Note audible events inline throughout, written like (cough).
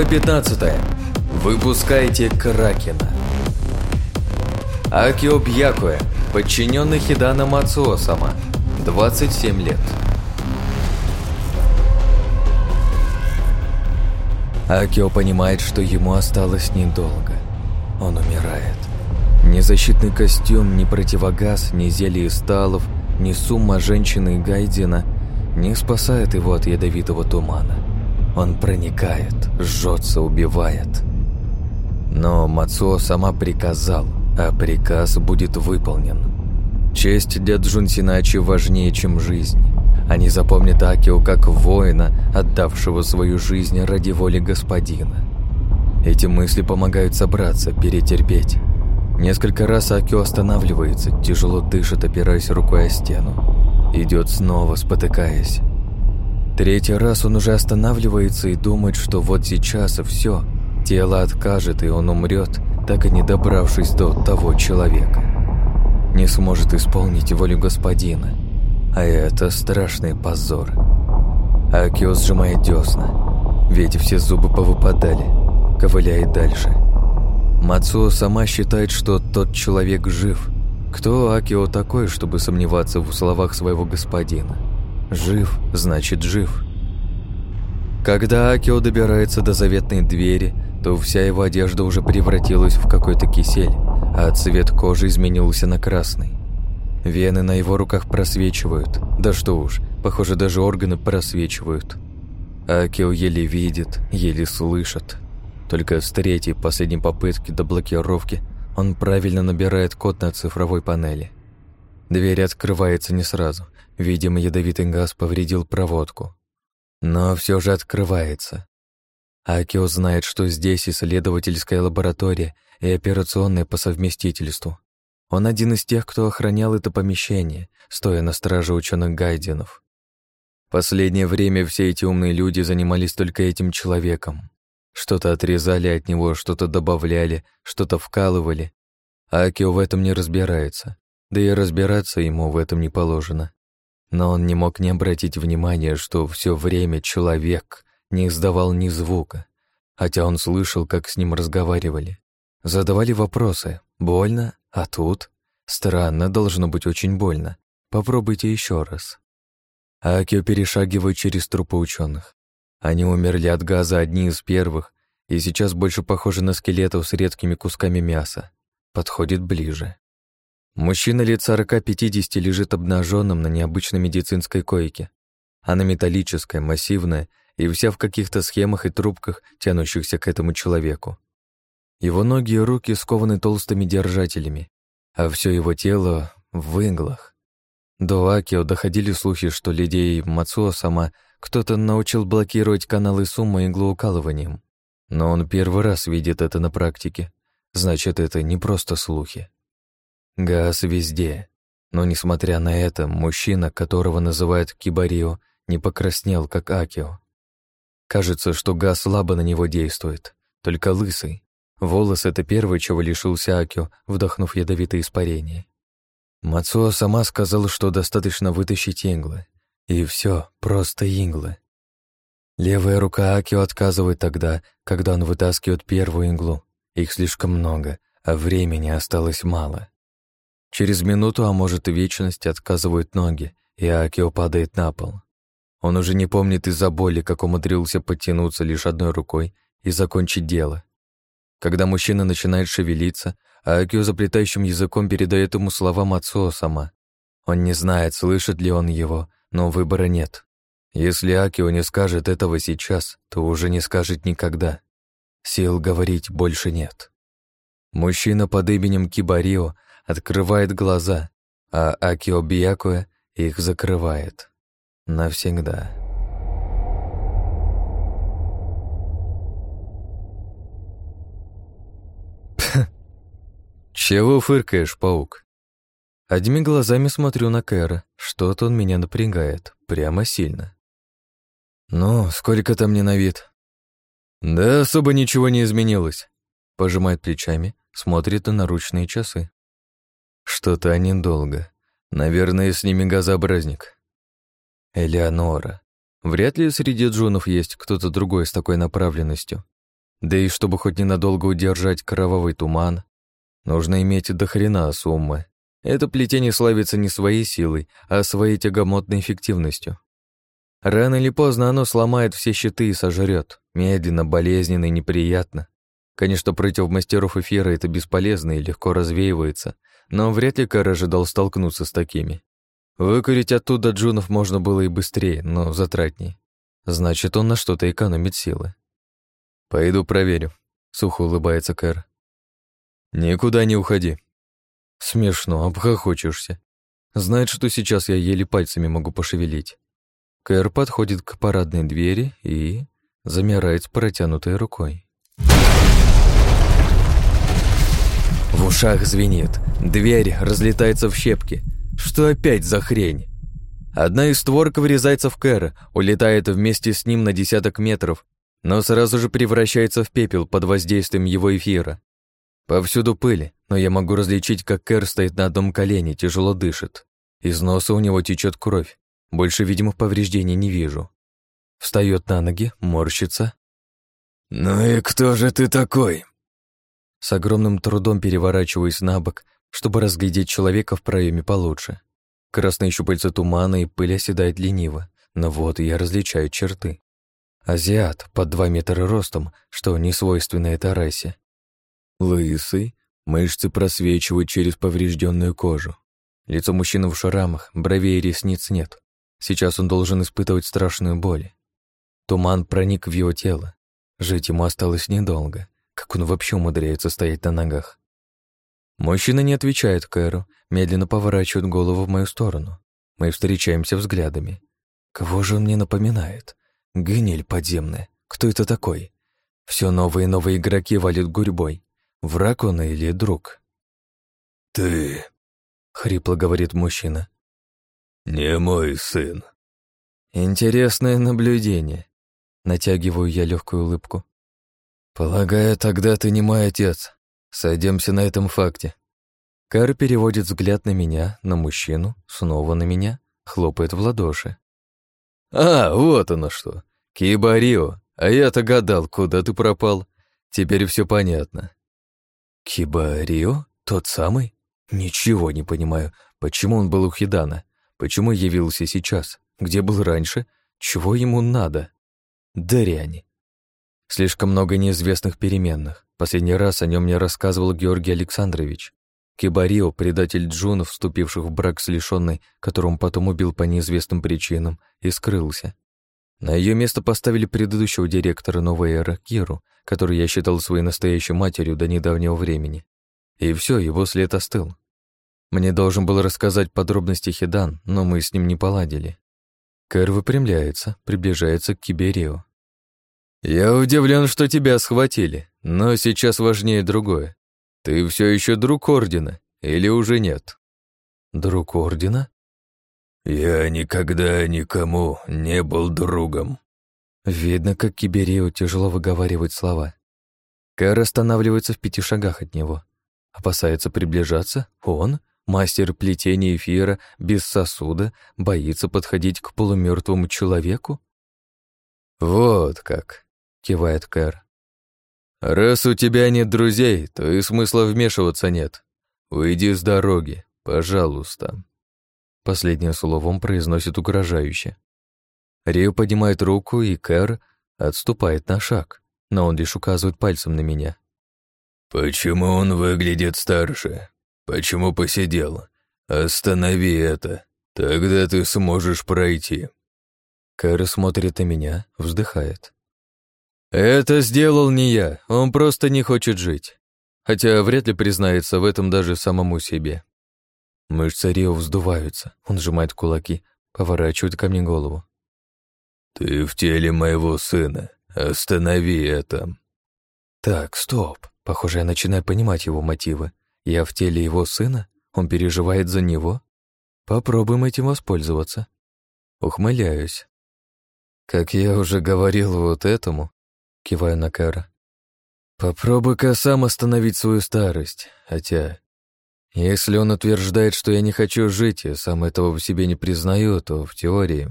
Глава 15. Выпускайте Кракена. Акио Бьякуэ, подчиненный Хидана Мацуо-сама, 27 лет. Акио понимает, что ему осталось недолго. Он умирает. Ни защитный костюм, ни противогаз, ни зелье сталов, ни сумма женщины Гайдина не спасает его от ядовитого тумана. Он проникает, жжется, убивает. Но Мацуо сама приказал, а приказ будет выполнен. Честь для Джунсиначи важнее, чем жизнь. Они запомнят Акио как воина, отдавшего свою жизнь ради воли господина. Эти мысли помогают собраться, перетерпеть. Несколько раз Акио останавливается, тяжело дышит, опираясь рукой о стену. Идет снова, спотыкаясь. Третий раз он уже останавливается и думает, что вот сейчас и все. Тело откажет, и он умрет, так и не добравшись до того человека. Не сможет исполнить волю господина. А это страшный позор. Акио сжимает десна, ведь все зубы повыпадали, ковыляет дальше. Мацуо сама считает, что тот человек жив. Кто Акио такой, чтобы сомневаться в словах своего господина? Жив, значит жив. Когда Акио добирается до заветной двери, то вся его одежда уже превратилась в какой-то кисель, а цвет кожи изменился на красный. Вены на его руках просвечивают. Да что уж, похоже, даже органы просвечивают. Акио еле видит, еле слышит. Только с третьей последней попытки до блокировки он правильно набирает код на цифровой панели. Дверь открывается не сразу – Видимо, ядовитый газ повредил проводку. Но все же открывается. Акио знает, что здесь исследовательская лаборатория и операционная по совместительству. Он один из тех, кто охранял это помещение, стоя на страже ученых Гайденов. Последнее время все эти умные люди занимались только этим человеком. Что-то отрезали от него, что-то добавляли, что-то вкалывали. Акио в этом не разбирается, да и разбираться ему в этом не положено. Но он не мог не обратить внимания, что все время человек не издавал ни звука, хотя он слышал, как с ним разговаривали. Задавали вопросы. Больно? А тут? Странно, должно быть очень больно. Попробуйте еще раз. Акио перешагивает через трупы ученых. Они умерли от газа одни из первых, и сейчас больше похожи на скелетов с редкими кусками мяса. Подходит ближе. Мужчина лет 40-50 лежит обнаженным на необычной медицинской койке. Она металлическая, массивная и вся в каких-то схемах и трубках, тянущихся к этому человеку. Его ноги и руки скованы толстыми держателями, а все его тело в иглах. До Акио доходили слухи, что людей Мацуо сама кто-то научил блокировать каналы суммы иглоукалыванием. Но он первый раз видит это на практике. Значит, это не просто слухи. Газ везде. Но, несмотря на это, мужчина, которого называют Кибарио, не покраснел, как Акио. Кажется, что газ слабо на него действует, только лысый. Волос — это первое, чего лишился Акио, вдохнув ядовитое испарение. Мацуо сама сказала, что достаточно вытащить иглы. И все, просто иглы. Левая рука Акио отказывает тогда, когда он вытаскивает первую иглу. Их слишком много, а времени осталось мало. Через минуту, а может и вечность, отказывают ноги, и Акио падает на пол. Он уже не помнит из-за боли, как умудрился подтянуться лишь одной рукой и закончить дело. Когда мужчина начинает шевелиться, Акио заплетающим языком передает ему слова Мацуо сама. Он не знает, слышит ли он его, но выбора нет. Если Акио не скажет этого сейчас, то уже не скажет никогда. Сил говорить больше нет. Мужчина под именем Кибарио открывает глаза, а Акио Бьякуэ их закрывает. Навсегда. (laughs) «Чего фыркаешь, паук?» Одними глазами смотрю на Кэра. Что-то он меня напрягает. Прямо сильно. «Ну, сколько там мне на вид?» «Да особо ничего не изменилось», — пожимает плечами, смотрит на наручные часы. Что-то они долго. Наверное, с ними газообразник. Элеонора. Вряд ли среди джунов есть кто-то другой с такой направленностью. Да и чтобы хоть ненадолго удержать кровавый туман, нужно иметь до хрена суммы. Это плетение славится не своей силой, а своей тягомотной эффективностью. Рано или поздно оно сломает все щиты и сожрет. Медленно, болезненно и неприятно. Конечно, против мастеров эфира это бесполезно и легко развеивается, но вряд ли Кар ожидал столкнуться с такими. Выкурить оттуда джунов можно было и быстрее, но затратней. Значит, он на что-то экономит силы. «Пойду проверю», — сухо улыбается Кэр. «Никуда не уходи». Смешно, обхохочешься. Знает, что сейчас я еле пальцами могу пошевелить. Кэр подходит к парадной двери и замирает с протянутой рукой. Ушах звенит, дверь разлетается в щепки. Что опять за хрень? Одна из створок врезается в Кэра, улетает вместе с ним на десяток метров, но сразу же превращается в пепел под воздействием его эфира. Повсюду пыли, но я могу различить, как Кэр стоит на одном колене, тяжело дышит. Из носа у него течет кровь. Больше видимых повреждений не вижу. Встает на ноги, морщится. «Ну и кто же ты такой?» С огромным трудом переворачиваюсь на бок, чтобы разглядеть человека в проеме получше. Красные щупальца тумана и пыль оседает лениво, но вот я различаю черты. Азиат под два метра ростом, что не свойственно этой расе. Лысый, мышцы просвечивают через поврежденную кожу. Лицо мужчины в шрамах, бровей и ресниц нет. Сейчас он должен испытывать страшную боль. Туман проник в его тело. Жить ему осталось недолго. Как он вообще умудряется стоять на ногах? Мужчина не отвечает Кэру, медленно поворачивает голову в мою сторону. Мы встречаемся взглядами. Кого же он мне напоминает? Гниль подземная. Кто это такой? Все новые и новые игроки валят гурьбой. Враг он или друг? «Ты...» — хрипло говорит мужчина. «Не мой сын». Интересное наблюдение. Натягиваю я легкую улыбку. Полагаю, тогда ты не мой отец. Сойдемся на этом факте. Кар переводит взгляд на меня, на мужчину, снова на меня, хлопает в ладоши. «А, вот оно что. Кибарио, а я-то гадал, куда ты пропал. Теперь все понятно». «Кибарио? Тот самый? Ничего не понимаю. Почему он был у Хидана? Почему явился сейчас? Где был раньше? Чего ему надо? Дрянь. Слишком много неизвестных переменных. Последний раз о нем мне рассказывал Георгий Александрович. Кибарио, предатель джунов, вступивших в брак с лишенной, которому потом убил по неизвестным причинам, и скрылся. На ее место поставили предыдущего директора новой эры, Киру, который я считал своей настоящей матерью до недавнего времени. И все, его след остыл. Мне должен был рассказать подробности Хидан, но мы с ним не поладили. Кэр выпрямляется, приближается к Киберио. «Я удивлен, что тебя схватили, но сейчас важнее другое. Ты все еще друг Ордена или уже нет?» «Друг Ордена?» «Я никогда никому не был другом». Видно, как Киберио тяжело выговаривает слова. Кэр останавливается в пяти шагах от него. Опасается приближаться? Он? Мастер плетения эфира без сосуда боится подходить к полумертвому человеку? «Вот как», — кивает Кэр. «Раз у тебя нет друзей, то и смысла вмешиваться нет. Уйди с дороги, пожалуйста». Последнее слово он произносит угрожающе. Рио поднимает руку, и Кэр отступает на шаг, но он лишь указывает пальцем на меня. «Почему он выглядит старше? Почему посидел? Останови это, тогда ты сможешь пройти». Кэр смотрит на меня, вздыхает. «Это сделал не я, он просто не хочет жить. Хотя вряд ли признается в этом даже самому себе». Мышцы Рио вздуваются, он сжимает кулаки, поворачивает ко мне голову. «Ты в теле моего сына, останови это». Так, стоп, похоже, я начинаю понимать его мотивы. Я в теле его сына? Он переживает за него? Попробуем этим воспользоваться. Ухмыляюсь. Как я уже говорил вот этому, киваю на Кара. Попробуй-ка сам остановить свою старость, хотя... Если он утверждает, что я не хочу жить, и сам этого в себе не признаю, то в теории...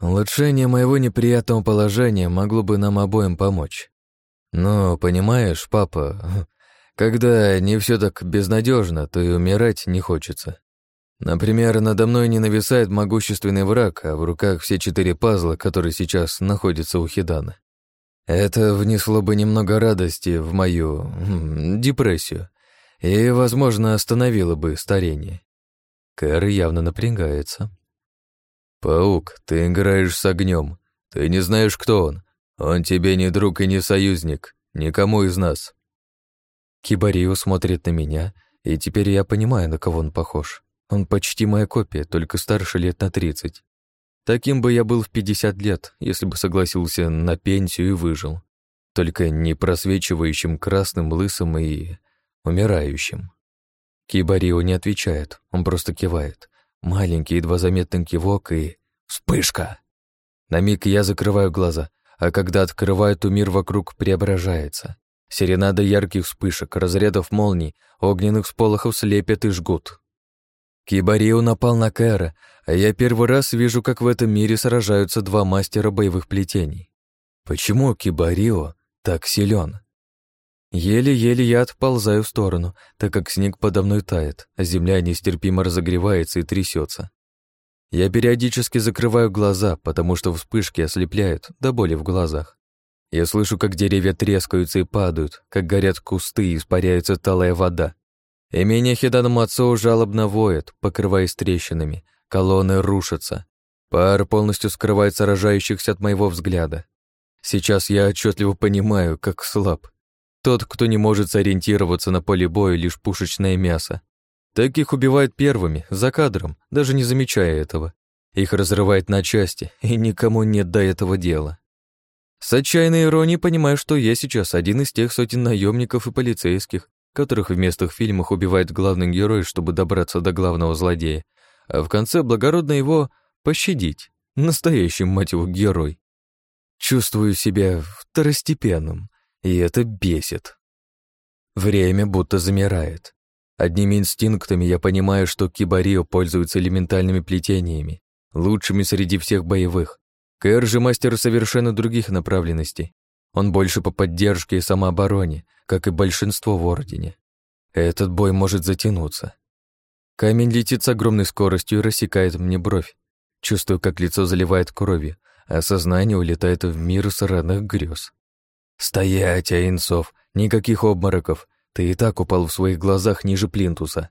Улучшение моего неприятного положения могло бы нам обоим помочь. Но, понимаешь, папа, когда не все так безнадежно, то и умирать не хочется. Например, надо мной не нависает могущественный враг, а в руках все четыре пазла, которые сейчас находятся у Хидана. Это внесло бы немного радости в мою хм, депрессию и, возможно, остановило бы старение. Кэр явно напрягается. «Паук, ты играешь с огнем. Ты не знаешь, кто он. Он тебе не друг и не союзник. Никому из нас». Кибарио смотрит на меня, и теперь я понимаю, на кого он похож. Он почти моя копия, только старше лет на тридцать. Таким бы я был в пятьдесят лет, если бы согласился на пенсию и выжил. Только не просвечивающим красным, лысым и умирающим. Кибарио не отвечает, он просто кивает. Маленький, едва заметный кивок и... Вспышка! На миг я закрываю глаза, а когда открываю, то мир вокруг преображается. Серенада ярких вспышек, разрядов молний, огненных сполохов слепят и жгут. Кибарио напал на Кэра, а я первый раз вижу, как в этом мире сражаются два мастера боевых плетений. Почему Кибарио так силен? Еле-еле я отползаю в сторону, так как снег подо мной тает, а земля нестерпимо разогревается и трясется. Я периодически закрываю глаза, потому что вспышки ослепляют до боли в глазах. Я слышу, как деревья трескаются и падают, как горят кусты и испаряется талая вода, Имение Хидана Мацоу жалобно воет, покрываясь трещинами. Колонны рушатся. Пар полностью скрывает сражающихся от моего взгляда. Сейчас я отчетливо понимаю, как слаб. Тот, кто не может сориентироваться на поле боя, лишь пушечное мясо. Таких убивают первыми, за кадром, даже не замечая этого. Их разрывает на части, и никому нет до этого дела. С отчаянной иронией понимаю, что я сейчас один из тех сотен наемников и полицейских, которых в местных фильмах убивает главный герой, чтобы добраться до главного злодея, а в конце благородно его пощадить. Настоящий, мать его, герой. Чувствую себя второстепенным, и это бесит. Время будто замирает. Одними инстинктами я понимаю, что Кибарио пользуется элементальными плетениями, лучшими среди всех боевых. Кэр же мастер совершенно других направленностей. Он больше по поддержке и самообороне, как и большинство в Ордене. Этот бой может затянуться. Камень летит с огромной скоростью и рассекает мне бровь. Чувствую, как лицо заливает кровью, а сознание улетает в мир сраных грез. «Стоять, Аинцов! Никаких обмороков! Ты и так упал в своих глазах ниже плинтуса!»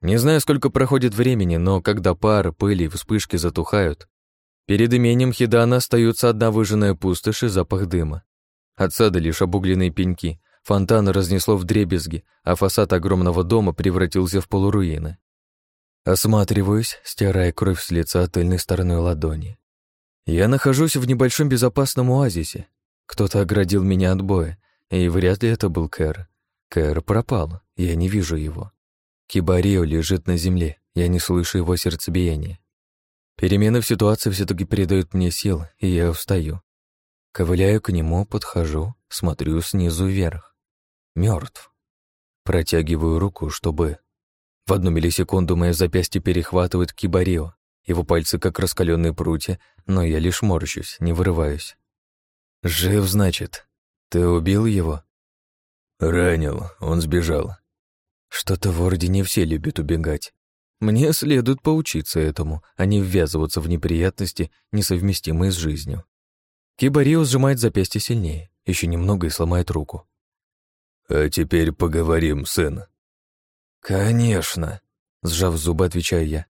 Не знаю, сколько проходит времени, но когда пар, пыль и вспышки затухают, перед имением Хидана остаются одна выжженная пустошь и запах дыма. От сада лишь обугленные пеньки, Фонтан разнесло в дребезги, а фасад огромного дома превратился в полуруины. Осматриваюсь, стирая кровь с лица тыльной стороной ладони. Я нахожусь в небольшом безопасном оазисе. Кто-то оградил меня от боя, и вряд ли это был Кэр. Кэр пропал, я не вижу его. Кибарио лежит на земле, я не слышу его сердцебиения. Перемены в ситуации все таки передают мне сил, и я встаю. Ковыляю к нему, подхожу, смотрю снизу вверх мертв. Протягиваю руку, чтобы... В одну миллисекунду мое запястье перехватывает кибарио. Его пальцы как раскаленные прутья, но я лишь морщусь, не вырываюсь. «Жив, значит? Ты убил его?» «Ранил, он сбежал». «Что-то в Ордене все любят убегать. Мне следует поучиться этому, а не ввязываться в неприятности, несовместимые с жизнью». Кибарио сжимает запястье сильнее, еще немного и сломает руку. «А теперь поговорим, сын». «Конечно», — сжав зубы, отвечаю я.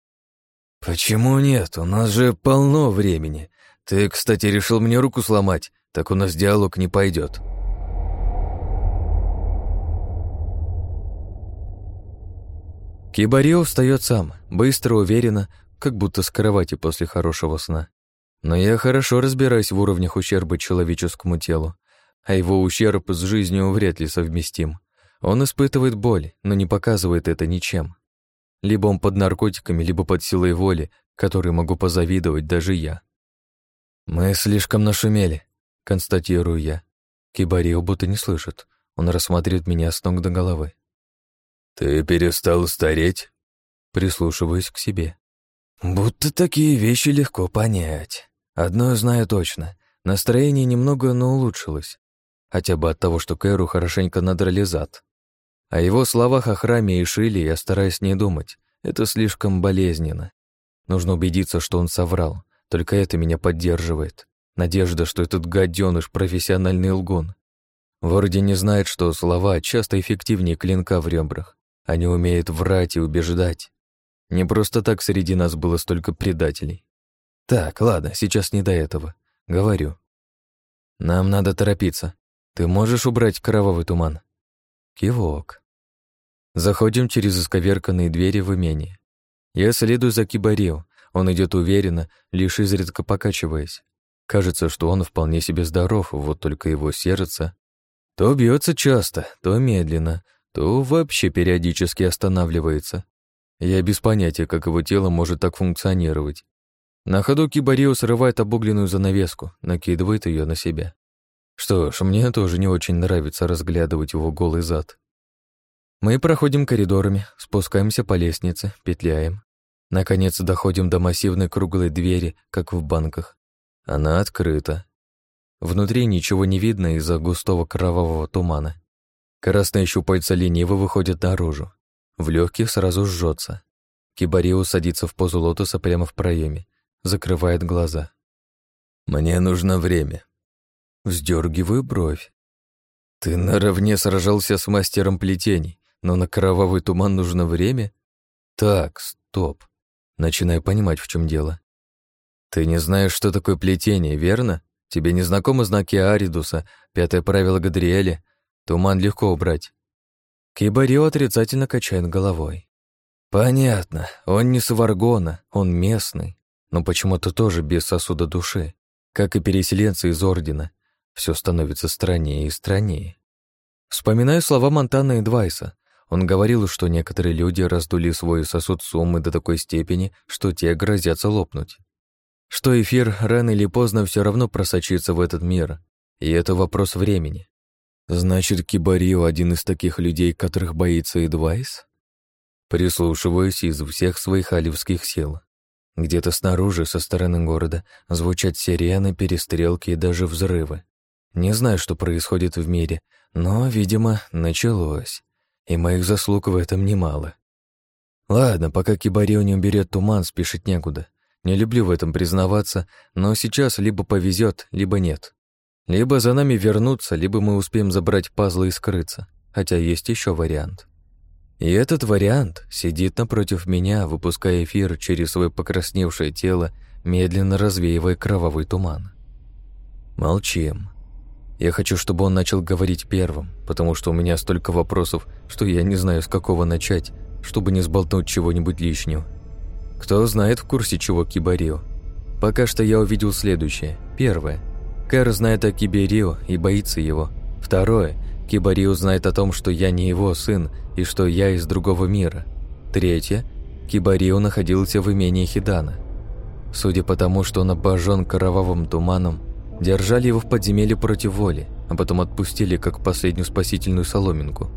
«Почему нет? У нас же полно времени. Ты, кстати, решил мне руку сломать, так у нас диалог не пойдет. Кибарио встает сам, быстро, уверенно, как будто с кровати после хорошего сна. Но я хорошо разбираюсь в уровнях ущерба человеческому телу а его ущерб с жизнью вряд ли совместим. Он испытывает боль, но не показывает это ничем. Либо он под наркотиками, либо под силой воли, которой могу позавидовать даже я. «Мы слишком нашумели», — констатирую я. Кибарио будто не слышит. Он рассматривает меня с ног до головы. «Ты перестал стареть?» Прислушиваюсь к себе. «Будто такие вещи легко понять. Одно знаю точно. Настроение немного, но улучшилось. хотя бы от того, что Кэру хорошенько надрали зад. О его словах о храме и Шиле я стараюсь не думать, это слишком болезненно. Нужно убедиться, что он соврал, только это меня поддерживает. Надежда, что этот гаденыш профессиональный лгун. Вроде не знает, что слова часто эффективнее клинка в ребрах. Они умеют врать и убеждать. Не просто так среди нас было столько предателей. Так, ладно, сейчас не до этого. Говорю. Нам надо торопиться. Ты можешь убрать кровавый туман? Кивок. Заходим через исковерканные двери в имение. Я следую за Кибарио. Он идет уверенно, лишь изредка покачиваясь. Кажется, что он вполне себе здоров, вот только его сердце то бьется часто, то медленно, то вообще периодически останавливается. Я без понятия, как его тело может так функционировать. На ходу Кибарио срывает обугленную занавеску, накидывает ее на себя. Что ж, мне тоже не очень нравится разглядывать его голый зад. Мы проходим коридорами, спускаемся по лестнице, петляем. Наконец доходим до массивной круглой двери, как в банках. Она открыта. Внутри ничего не видно из-за густого кровавого тумана. Красные щупальца лениво выходят наружу. В легких сразу жжется. Кибарио садится в позу лотоса прямо в проеме, закрывает глаза. «Мне нужно время». Вздергиваю бровь. «Ты наравне сражался с мастером плетений, но на кровавый туман нужно время?» «Так, стоп». Начинаю понимать, в чем дело. «Ты не знаешь, что такое плетение, верно? Тебе не знакомы знаки Аридуса, пятое правило Гадриэля? Туман легко убрать». Кибарио отрицательно качает головой. «Понятно, он не Сваргона, он местный, но почему-то тоже без сосуда души, как и переселенцы из Ордена. Все становится страннее и страннее». Вспоминаю слова Монтана и Двайса. Он говорил, что некоторые люди раздули свой сосуд суммы до такой степени, что те грозятся лопнуть что эфир рано или поздно все равно просочится в этот мир, и это вопрос времени. Значит, Кибарио один из таких людей, которых боится Эдвайс? Прислушиваюсь из всех своих алевских сил. Где-то снаружи, со стороны города, звучат сирены, перестрелки и даже взрывы. Не знаю, что происходит в мире, но, видимо, началось. И моих заслуг в этом немало. Ладно, пока Кибарио не уберет туман, спешить некуда. Не люблю в этом признаваться, но сейчас либо повезет, либо нет. Либо за нами вернуться, либо мы успеем забрать пазлы и скрыться. Хотя есть еще вариант. И этот вариант сидит напротив меня, выпуская эфир через свое покрасневшее тело, медленно развеивая кровавый туман. Молчим. Я хочу, чтобы он начал говорить первым, потому что у меня столько вопросов, что я не знаю, с какого начать, чтобы не сболтнуть чего-нибудь лишнего. Кто знает в курсе чего Кибарио. Пока что я увидел следующее. Первое. Кэр знает о Киберио и боится его. Второе. Кибарио знает о том, что я не его сын и что я из другого мира. Третье. Кибарио находился в имении Хидана. Судя по тому, что он обожжен кровавым туманом, держали его в подземелье против воли, а потом отпустили как последнюю спасительную соломинку.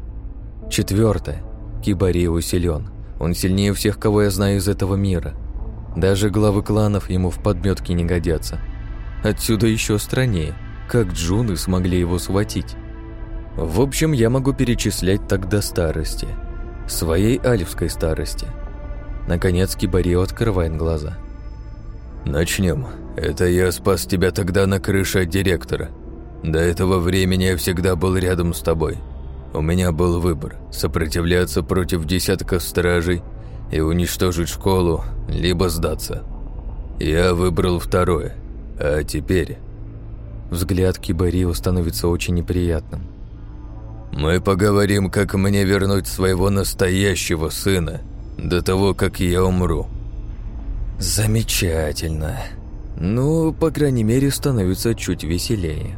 Четвертое. Кибарио силен. Он сильнее всех, кого я знаю из этого мира. Даже главы кланов ему в подметке не годятся. Отсюда еще страннее, как джуны смогли его схватить. В общем, я могу перечислять так до старости. Своей альфской старости. Наконец Кибарио открывает глаза. «Начнем. Это я спас тебя тогда на крыше от директора. До этого времени я всегда был рядом с тобой. У меня был выбор – сопротивляться против десятков стражей и уничтожить школу, либо сдаться. Я выбрал второе, а теперь... Взгляд Кибарио становится очень неприятным. «Мы поговорим, как мне вернуть своего настоящего сына до того, как я умру». «Замечательно. Ну, по крайней мере, становится чуть веселее».